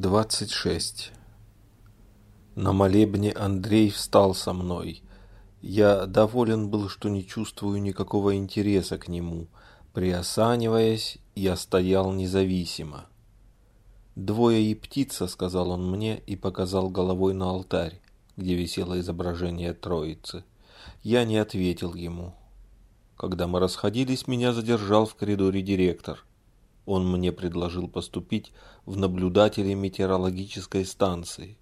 26. На молебне Андрей встал со мной. Я доволен был, что не чувствую никакого интереса к нему. Приосаниваясь, я стоял независимо. «Двое и птица», — сказал он мне и показал головой на алтарь, где висело изображение Троицы. Я не ответил ему. Когда мы расходились, меня задержал в коридоре директор. Он мне предложил поступить в наблюдатели метеорологической станции.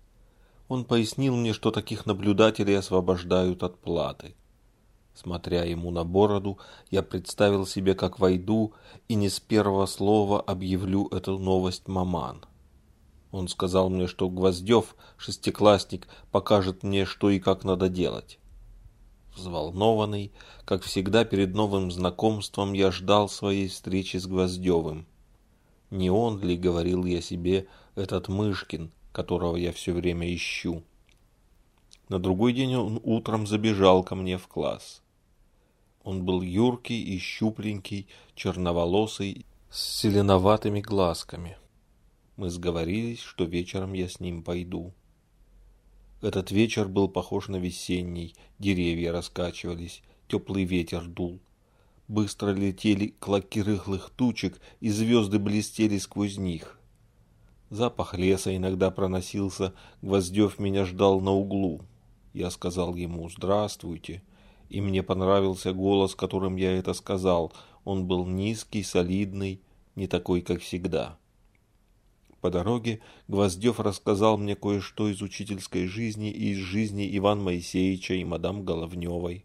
Он пояснил мне, что таких наблюдателей освобождают от платы. Смотря ему на бороду, я представил себе, как войду и не с первого слова объявлю эту новость маман. Он сказал мне, что Гвоздев, шестиклассник, покажет мне, что и как надо делать. Взволнованный, как всегда перед новым знакомством, я ждал своей встречи с Гвоздевым. Не он ли, говорил я себе, этот Мышкин, которого я все время ищу? На другой день он утром забежал ко мне в класс. Он был юркий и щупленький, черноволосый, с зеленоватыми глазками. Мы сговорились, что вечером я с ним пойду. Этот вечер был похож на весенний, деревья раскачивались, теплый ветер дул. Быстро летели клоки рыхлых тучек, и звезды блестели сквозь них. Запах леса иногда проносился, Гвоздев меня ждал на углу. Я сказал ему «Здравствуйте», и мне понравился голос, которым я это сказал. Он был низкий, солидный, не такой, как всегда. По дороге Гвоздев рассказал мне кое-что из учительской жизни и из жизни Ивана Моисеевича и мадам Головневой.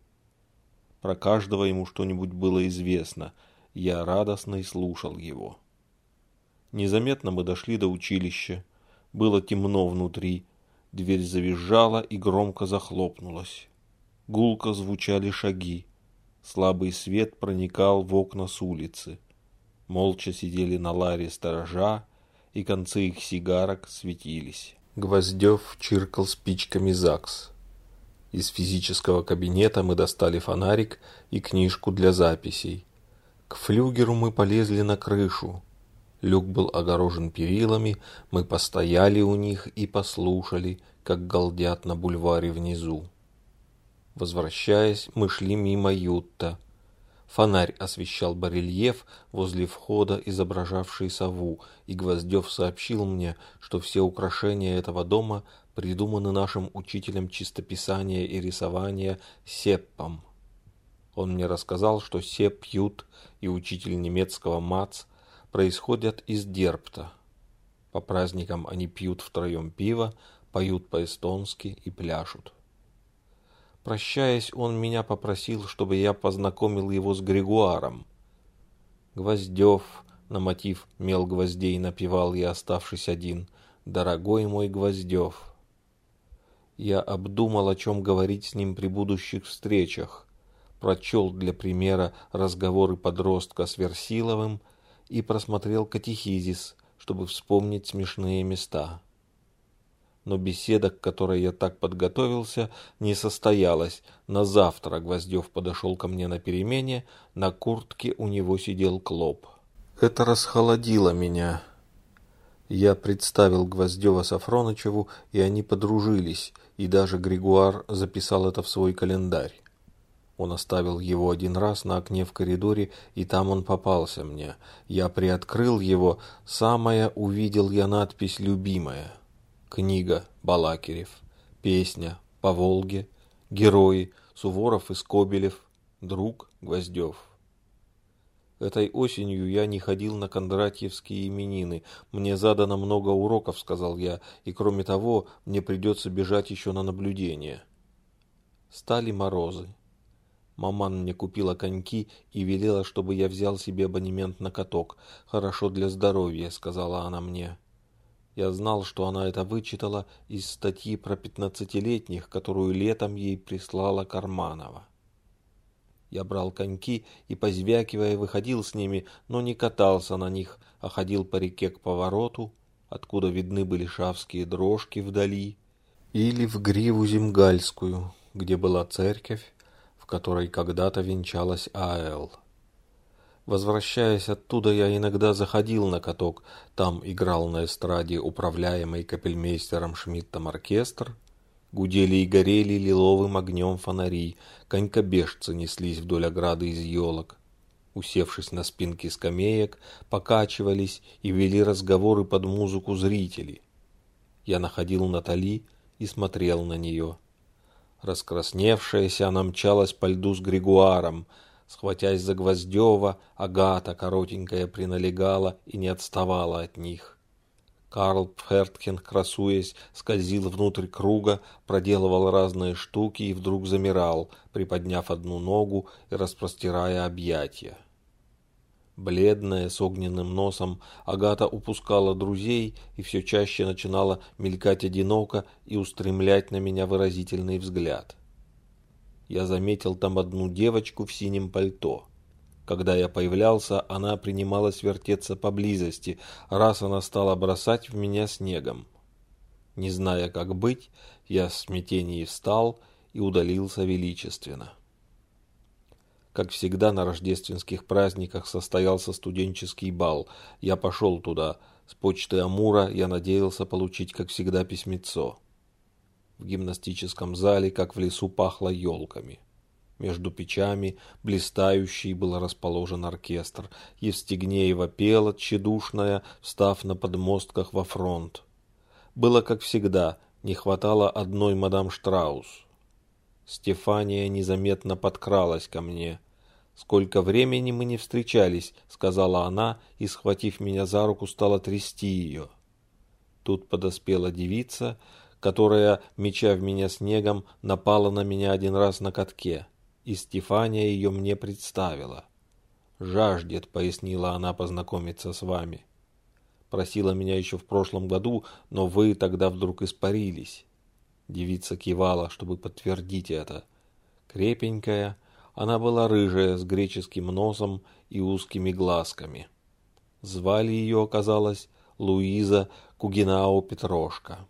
Про каждого ему что-нибудь было известно. Я радостно и слушал его. Незаметно мы дошли до училища. Было темно внутри. Дверь завизжала и громко захлопнулась. Гулко звучали шаги. Слабый свет проникал в окна с улицы. Молча сидели на ларе сторожа, и концы их сигарок светились. Гвоздев чиркал спичками ЗАГС. Из физического кабинета мы достали фонарик и книжку для записей. К флюгеру мы полезли на крышу. Люк был огорожен перилами, мы постояли у них и послушали, как галдят на бульваре внизу. Возвращаясь, мы шли мимо Ютта. Фонарь освещал барельеф возле входа, изображавший сову, и Гвоздев сообщил мне, что все украшения этого дома придуманы нашим учителем чистописания и рисования Сеппом. Он мне рассказал, что Сеп Ют и учитель немецкого Мац происходят из Дерпта. По праздникам они пьют втроем пиво, поют по-эстонски и пляшут. Прощаясь, он меня попросил, чтобы я познакомил его с Григуаром. Гвоздев на мотив мел гвоздей напевал я, оставшись один. «Дорогой мой Гвоздев». Я обдумал, о чем говорить с ним при будущих встречах, прочел для примера разговоры подростка с Версиловым и просмотрел катехизис, чтобы вспомнить смешные места. Но беседа, к которой я так подготовился, не состоялась. На завтра Гвоздев подошел ко мне на перемене, на куртке у него сидел клоп. Это расхолодило меня. Я представил Гвоздева Сафронычеву, и они подружились, и даже Григуар записал это в свой календарь. Он оставил его один раз на окне в коридоре, и там он попался мне. Я приоткрыл его, самое увидел я надпись «Любимая». Книга Балакирев, песня «По Волге», герои Суворов и Скобелев, друг Гвоздев. Этой осенью я не ходил на кондратьевские именины. Мне задано много уроков, сказал я, и кроме того, мне придется бежать еще на наблюдение. Стали морозы. Маман мне купила коньки и велела, чтобы я взял себе абонемент на каток. Хорошо для здоровья, сказала она мне. Я знал, что она это вычитала из статьи про пятнадцатилетних, которую летом ей прислала Карманова. Я брал коньки и, позвякивая, выходил с ними, но не катался на них, а ходил по реке к повороту, откуда видны были шавские дрожки вдали, или в гриву земгальскую, где была церковь, в которой когда-то венчалась А.Л. Возвращаясь оттуда, я иногда заходил на каток, там играл на эстраде управляемый капельмейстером Шмидтом оркестр, гудели и горели лиловым огнем фонари, конькобежцы неслись вдоль ограды из елок. Усевшись на спинки скамеек, покачивались и вели разговоры под музыку зрители. Я находил Натали и смотрел на нее. Раскрасневшаяся, она мчалась по льду с Григуаром, Схватясь за Гвоздева, Агата коротенькая приналегала и не отставала от них. Карл Пфертхен, красуясь, скользил внутрь круга, проделывал разные штуки и вдруг замирал, приподняв одну ногу и распростирая объятия. Бледная, с огненным носом, Агата упускала друзей и все чаще начинала мелькать одиноко и устремлять на меня выразительный взгляд я заметил там одну девочку в синем пальто. Когда я появлялся, она принималась вертеться поблизости, раз она стала бросать в меня снегом. Не зная, как быть, я в смятении встал и удалился величественно. Как всегда на рождественских праздниках состоялся студенческий бал. Я пошел туда. С почты Амура я надеялся получить, как всегда, письмецо. В гимнастическом зале, как в лесу, пахло елками. Между печами, блистающий, был расположен оркестр. Евстигнеева пела, тщедушная, встав на подмостках во фронт. Было, как всегда, не хватало одной мадам Штраус. Стефания незаметно подкралась ко мне. «Сколько времени мы не встречались», — сказала она, и, схватив меня за руку, стала трясти ее. Тут подоспела девица, которая, меча в меня снегом, напала на меня один раз на катке, и Стефания ее мне представила. «Жаждет», — пояснила она, — «познакомиться с вами». Просила меня еще в прошлом году, но вы тогда вдруг испарились. Девица кивала, чтобы подтвердить это. Крепенькая, она была рыжая, с греческим носом и узкими глазками. Звали ее, оказалось, Луиза Кугинау Петрошка.